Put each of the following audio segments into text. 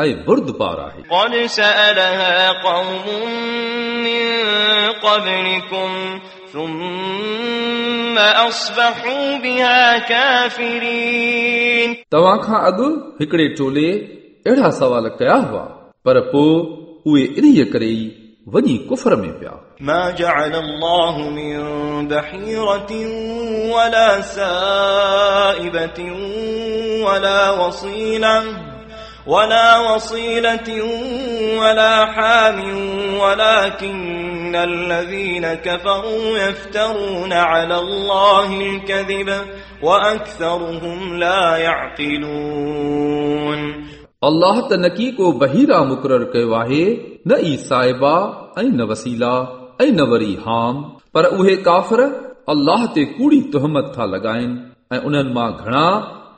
ऐं बुर्दबार आहे قد سألها قوم من قبلكم ثم أصبحوا بها كافرين तव्हां खां अॻु हिकिड़े टोले अहिड़ा सवाल कया हुआ पर पोइ उहे इन्हीअ करे ई वञी कुफर में पिया ما جعل الله من بحيرة ولا سائبة ولا وصيلة ولا وصيلة ولا حام ولكن الذين كفروا يفترون على الله الكذب وأكثرهم لا يعقلون अल्लाह त न की को बहीरा मुक़ररु कयो आहे न ई साहिबा ऐं न वसीला ऐं न वरी हाम पर उहे काफ़र अल्लाह ते कूड़ी तुहमत था लॻाइनि ऐं उन्हनि मां घणा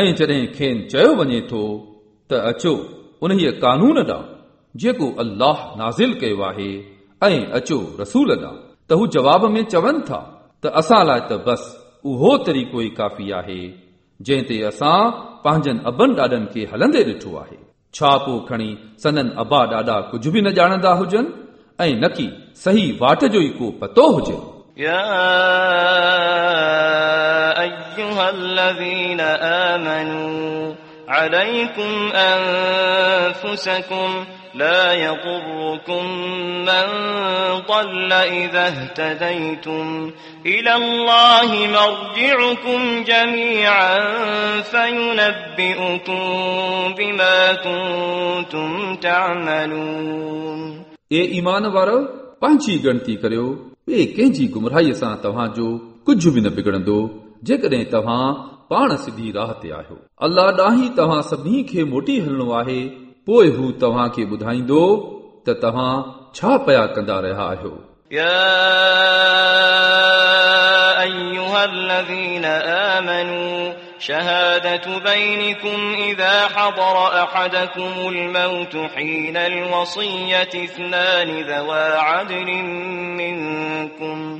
۽ جڏهن کين چيو وڃي ٿو ته اچو انهيءَ قانون ڏانهن جيڪو الله نازل ڪيو آهي ۽ اچو رسول ڏانهن ته هو جواب ۾ چون ٿا ته اسان لاءِ ته بس اهو طريقو ئي ڪافي آهي جنهن تي اسان پنهنجن ابن ڏاڏن کي هلندي ڏٺو آهي. ڇا پوءِ کڻي سنن ابا ڏاڏا ڪجهه به نه ڄاڻندا هجن ۽ نه ڪه صحيح واٽ جو ئي ڪو پتو هجي أيها الذين آمنوا عليكم أنفسكم لا يضركم من ضل إذا اهتديتم إلى الله مرجعكم جميعا فينبئكم بما كنتم تعملون ए ईमान वारो पंहिंजी ॻणती करियो ॿिए कंहिंजी गुमराहीअ सां तव्हांजो कुझु बि न बिगड़ंदो जेकॾहिं तव्हां पाण सिधी राह ते आहियो अल्लाह ॾांहीं तव्हां सभिनी खे मोटी हलणो आहे पोइ हू तव्हां खे ॿुधाईंदो त तव्हां छा पिया कंदा रहिया आहियो يا أيها الذين آمنوا شهادة بينكم إذا حضر أحدكم الموت حين الوصية اثنان ذوى عدل منكم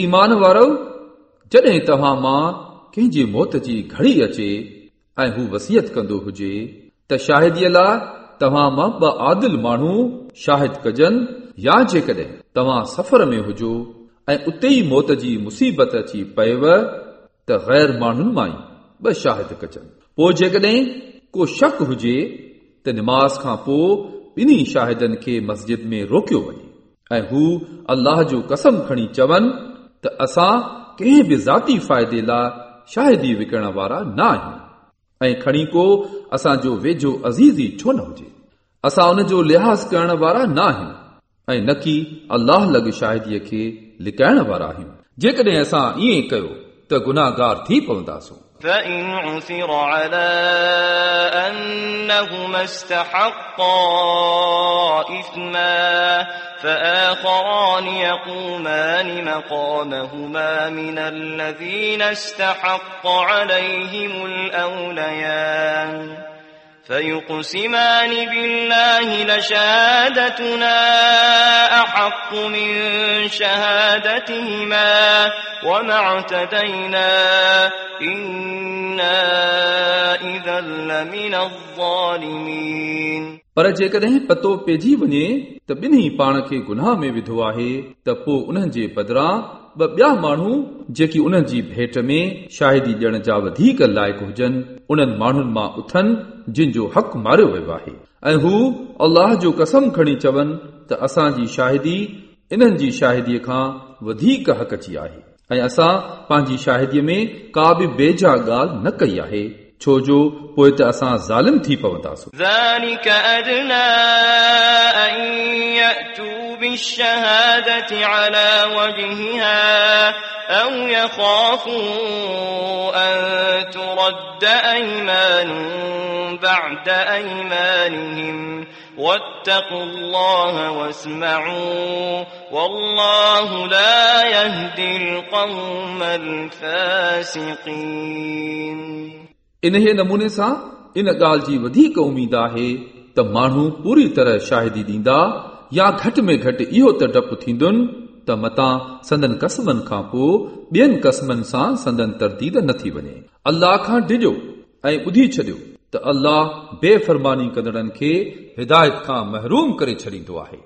ايمان وارو جڏهن توهان مان ڪنهن جي موت جي گهڙي اچي ۽ هو وسيت ڪندو هجي ته شاهديءَ لاءِ توهان مان ٻه عادل ماڻهو شاهد ڪجن يا جيڪڏهن توهان سفر ۾ هجو ۽ اتي ئي موت جي مصيبت اچي پئيو ته غير ماڻهن مان ئي ٻه شاهد ڪجن پوءِ جيڪڏهن ڪو شڪ هجي ته نماز کان پوءِ ٻنهي شاهدن کي مسجد ۾ روڪيو وڃي. ۽ هو الله جو قسم کڻي چون ته اسان ڪنهن به ذاتي فائدي لاءِ شاهدي وڪڻڻ وارا نه آهيون. ۽ کڻي ڪو اسان جو ويجهو ازيزي ڇو نه هجي. اسان ان جو لحاظ ڪرڻ وارا نه آهيون ۽ نه ڪه الله لڳ شاهديءَ کي لڪائڻ وارا آهيون. جيڪڏهن اسان ائين ڪيو त गुनाहगार थी पवंदासूं فإن عثر على أنهما استحقا إثما فآخران يقومان مقامهما من الذين استحق عليهم الأوليان فيقسمان بالله لشهادتنا أحق من شهادتهما وما اعتدينا إنا إذا لمن الظالمين पर जेकॾहिं पतो पइजी वञे त ॿिन्ही पाण खे गुनाह में विधो आहे त पोइ उन्हनि जे बदिरां ॿ ॿिया माण्हू जेकी उन्हनि जी भेट में शाहिदी ॾियण जा वधीक लाइक़ हुजनि उन्हनि माण्हुनि मां उथनि जिन जो हक़ मारियो वियो आहे ऐं हू अल्लाह जो कसम खणी चवनि त असांजी शाहिदी इन्हनि जी शाहिदीअ खां वधीक हक़ जी आहे ऐं असां पंहिंजी शाहिदीअ में का बि बेजा ॻाल्हि न कई आहे छो जो पोइ त असां ज़ालिम थी पवंदासीं ذلك أدنى أن يأتوا بالشهادة على وجهها أو يخافوا أن ترد أيمان بعد أيمانهم واتقوا الله واسمعوا والله لا يهدي القوم الفاسقين इन्हे नमूने सां इन ॻाल्हि जी वधीक उमेद आहे त माण्हू पूरी तरह शाहिदी ॾींदा या घटि में घटि इहो त डपु थींदुनि त मतां संदन कसमनि खां पोइ ॿियनि कसमनि सां संदन तरदीद न थी वञे अल्लाह खां डिॼो ऐं ॿुधी छॾियो त अल्लाह बेफ़रमानी कंदड़नि खे हिदायत खां महरूम करे छॾींदो आहे